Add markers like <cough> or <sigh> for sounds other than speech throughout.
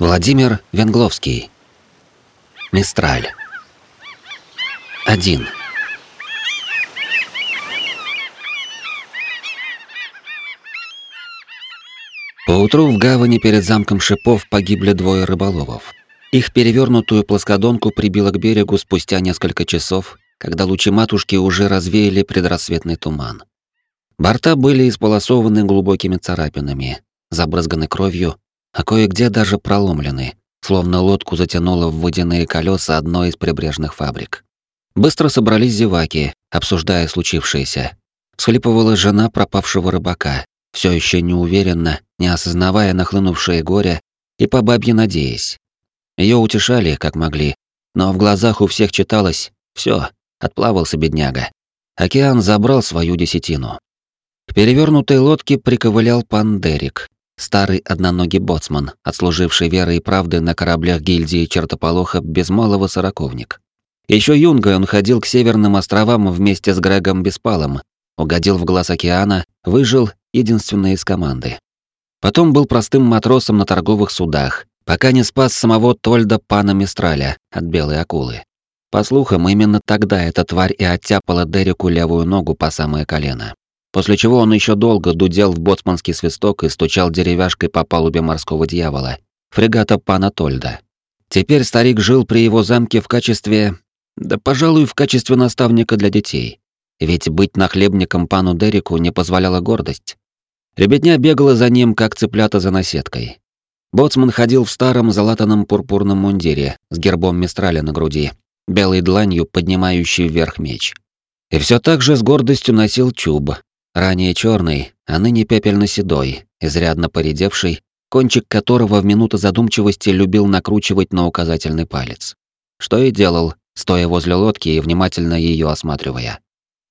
Владимир Венгловский. Мистраль. Один. Поутру в гавани перед замком Шипов погибли двое рыболовов. Их перевернутую плоскодонку прибило к берегу спустя несколько часов, когда лучи матушки уже развеяли предрассветный туман. Борта были исполосованы глубокими царапинами, забрызганы кровью, а кое-где даже проломлены, словно лодку затянуло в водяные колеса одной из прибрежных фабрик. Быстро собрались зеваки, обсуждая случившееся. Схлипывала жена пропавшего рыбака, все еще неуверенно, не осознавая нахлынувшее горе и по бабье надеясь. Ее утешали, как могли, но в глазах у всех читалось все, отплавался бедняга. Океан забрал свою десятину. К перевернутой лодке приковылял пан Дерек, старый одноногий боцман, отслуживший верой и правдой на кораблях гильдии чертополоха без малого сороковник. Еще юнгой он ходил к северным островам вместе с Грегом Беспалом, угодил в глаз океана, выжил единственный из команды. Потом был простым матросом на торговых судах, пока не спас самого Тольда пана Мистраля от белой акулы. По слухам, именно тогда эта тварь и оттяпала Дереку левую ногу по самое колено после чего он еще долго дудел в боцманский свисток и стучал деревяшкой по палубе морского дьявола, фрегата пана Тольда. Теперь старик жил при его замке в качестве... да, пожалуй, в качестве наставника для детей. Ведь быть нахлебником пану Дереку не позволяла гордость. Ребятня бегала за ним, как цыплята за наседкой. Боцман ходил в старом залатанном пурпурном мундире с гербом Мистраля на груди, белой дланью поднимающий вверх меч. И все так же с гордостью носил чуб, ранее черный, а ныне пепельно-седой, изрядно поредевший, кончик которого в минуты задумчивости любил накручивать на указательный палец. Что и делал, стоя возле лодки и внимательно ее осматривая.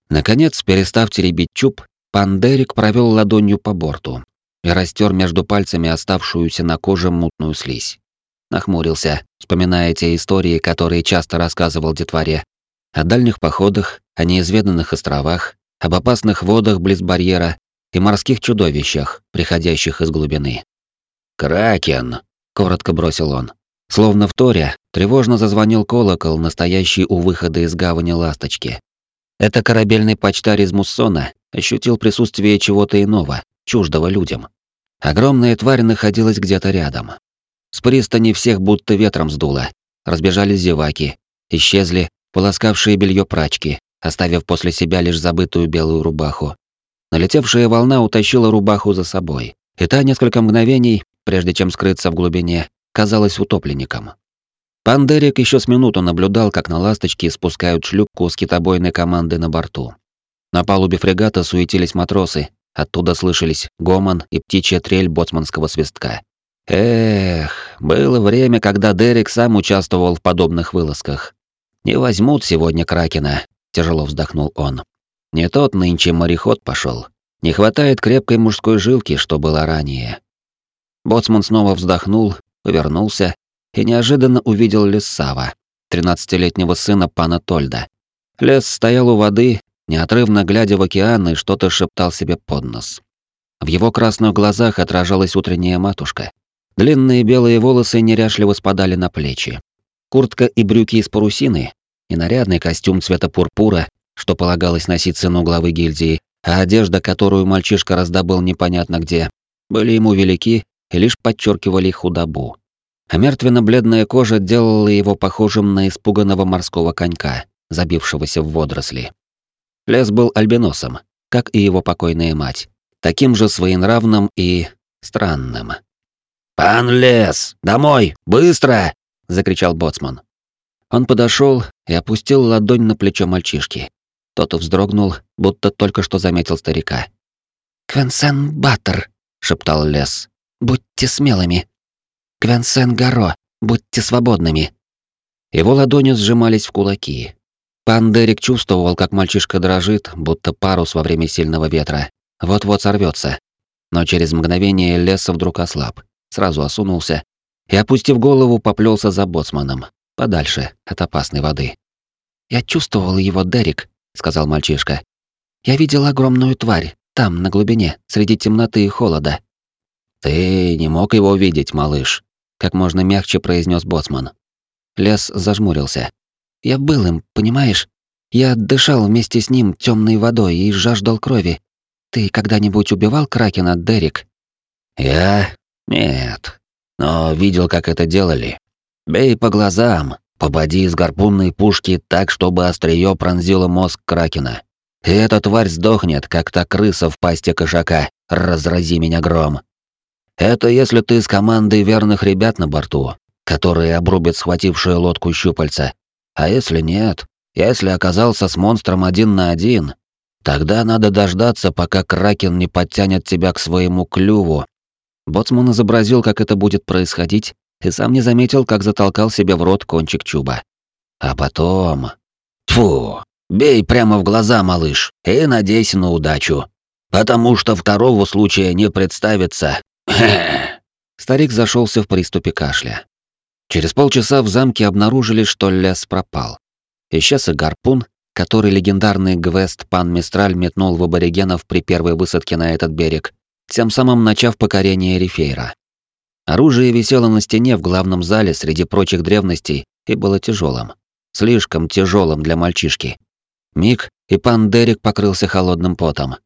Наконец, перестав теребить чуб, пан Дерек провел ладонью по борту и растер между пальцами оставшуюся на коже мутную слизь. Нахмурился, вспоминая те истории, которые часто рассказывал детворе, о дальних походах, о неизведанных островах, об опасных водах близ барьера и морских чудовищах, приходящих из глубины. «Кракен!» — коротко бросил он. Словно в торе, тревожно зазвонил колокол, настоящий у выхода из гавани ласточки. Это корабельный почтарь из Муссона ощутил присутствие чего-то иного, чуждого людям. Огромная тварь находилась где-то рядом. С пристани всех будто ветром сдуло. Разбежались зеваки, исчезли полоскавшие белье прачки, оставив после себя лишь забытую белую рубаху. Налетевшая волна утащила рубаху за собой, и та несколько мгновений, прежде чем скрыться в глубине, казалась утопленником. Пан Дерек еще с минуту наблюдал, как на ласточке спускают шлюпку с китобойной команды на борту. На палубе фрегата суетились матросы, оттуда слышались гомон и птичья трель боцманского свистка. Эх, было время, когда Дерек сам участвовал в подобных вылазках. Не возьмут сегодня Кракена, тяжело вздохнул он. Не тот нынче мореход пошел. Не хватает крепкой мужской жилки, что было ранее. Боцман снова вздохнул, повернулся и неожиданно увидел Лессава, тринадцатилетнего сына пана Тольда. Лес стоял у воды, неотрывно глядя в океан и что-то шептал себе под нос. В его красных глазах отражалась утренняя матушка. Длинные белые волосы неряшливо спадали на плечи. Куртка и брюки из парусины и нарядный костюм цвета пурпура, что полагалось носить сыну главы гильдии, а одежда, которую мальчишка раздобыл непонятно где, были ему велики и лишь подчеркивали худобу. А мертвенно-бледная кожа делала его похожим на испуганного морского конька, забившегося в водоросли. Лес был альбиносом, как и его покойная мать, таким же своенравным и странным. «Пан Лес, домой, быстро!» — закричал боцман. Он подошел и опустил ладонь на плечо мальчишки. Тот вздрогнул, будто только что заметил старика. «Квенсен Баттер», — шептал Лес, — «будьте смелыми. Квенсен Гаро, будьте свободными». Его ладони сжимались в кулаки. Пан Дерек чувствовал, как мальчишка дрожит, будто парус во время сильного ветра. Вот-вот сорвется. Но через мгновение Лес вдруг ослаб, сразу осунулся и, опустив голову, поплелся за боцманом, подальше от опасной воды. «Я чувствовал его, Дерек», — сказал мальчишка. «Я видел огромную тварь, там, на глубине, среди темноты и холода». «Ты не мог его видеть, малыш», как можно мягче произнес боцман. Лес зажмурился. Я был им, понимаешь? Я дышал вместе с ним темной водой и жаждал крови. Ты когда-нибудь убивал кракена, Дерек? Я? Нет. Но видел, как это делали. Бей по глазам, попади из гарпунной пушки так, чтобы острие пронзило мозг кракена. И эта тварь сдохнет, как та крыса в пасти кошака. Разрази меня гром. Это если ты с командой верных ребят на борту, которые обрубят схватившую лодку щупальца. А если нет, если оказался с монстром один на один, тогда надо дождаться, пока Кракен не подтянет тебя к своему клюву. Боцман изобразил, как это будет происходить, и сам не заметил, как затолкал себе в рот кончик чуба. А потом... Тфу, бей прямо в глаза, малыш, и надейся на удачу. Потому что второго случая не представится. <laughs> Старик зашелся в приступе кашля. Через полчаса в замке обнаружили, что лес пропал. Исчез и гарпун, который легендарный Гвест Пан Мистраль метнул в аборигенов при первой высадке на этот берег, тем самым начав покорение Рифейра. Оружие висело на стене в главном зале среди прочих древностей и было тяжелым. Слишком тяжелым для мальчишки. Миг, и пан Дерек покрылся холодным потом.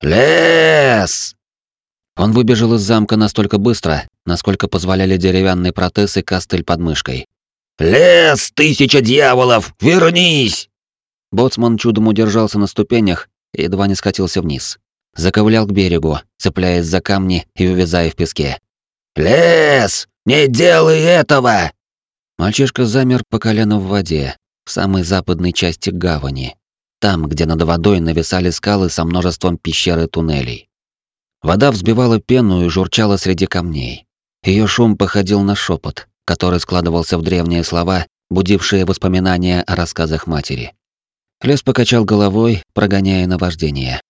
«Лес!» Он выбежал из замка настолько быстро, насколько позволяли деревянный протез и костыль под мышкой. «Лес, тысяча дьяволов! Вернись!» Боцман чудом удержался на ступенях и едва не скатился вниз. Заковылял к берегу, цепляясь за камни и увязая в песке. «Лес! Не делай этого!» Мальчишка замер по колено в воде, в самой западной части гавани, там, где над водой нависали скалы со множеством пещер и туннелей. Вода взбивала пену и журчала среди камней. Ее шум походил на шепот, который складывался в древние слова, будившие воспоминания о рассказах матери. Лес покачал головой, прогоняя наваждение.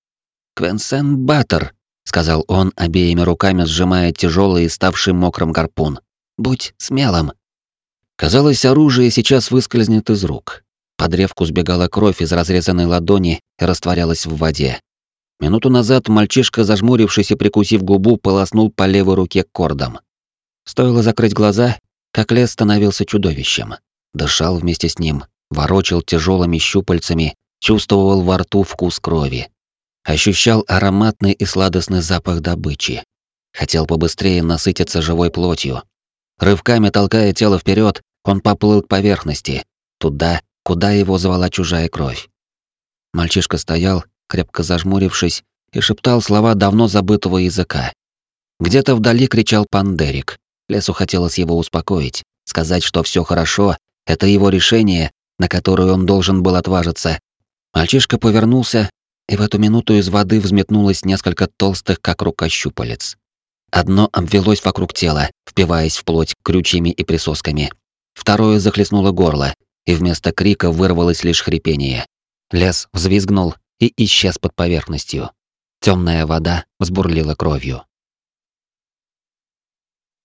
«Квенсен Баттер», — сказал он, обеими руками сжимая тяжелый и ставший мокрым гарпун. «Будь смелым». Казалось, оружие сейчас выскользнет из рук. Под древку сбегала кровь из разрезанной ладони и растворялась в воде. Минуту назад мальчишка, зажмурившись и прикусив губу, полоснул по левой руке кордом. Стоило закрыть глаза, как лес становился чудовищем. Дышал вместе с ним, ворочал тяжелыми щупальцами, чувствовал во рту вкус крови. Ощущал ароматный и сладостный запах добычи. Хотел побыстрее насытиться живой плотью. Рывками толкая тело вперед, он поплыл к поверхности, туда, куда его звала чужая кровь. Мальчишка стоял, крепко зажмурившись, и шептал слова давно забытого языка. Где-то вдали кричал Пандерик. Лесу хотелось его успокоить, сказать, что все хорошо, это его решение, на которое он должен был отважиться. Мальчишка повернулся, и в эту минуту из воды взметнулось несколько толстых, как рука, щупалец. Одно обвелось вокруг тела, впиваясь в плоть крючьями и присосками. Второе захлестнуло горло, и вместо крика вырвалось лишь хрипение. Лес взвизгнул и исчез под поверхностью. Темная вода взбурлила кровью.